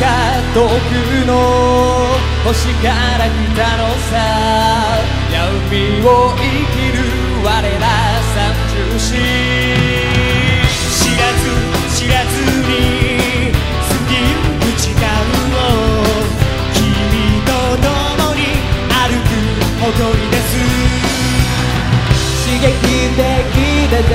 か遠くの星から来たのさ。闇を生きる我ら三重士知らず知らずに過ぎる時間を君と共に歩く踊りです。刺激的だぜ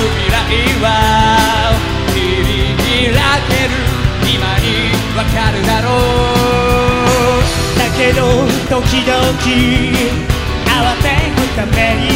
未来は切り開ける今にわかるだろう。だけど時々慌てふために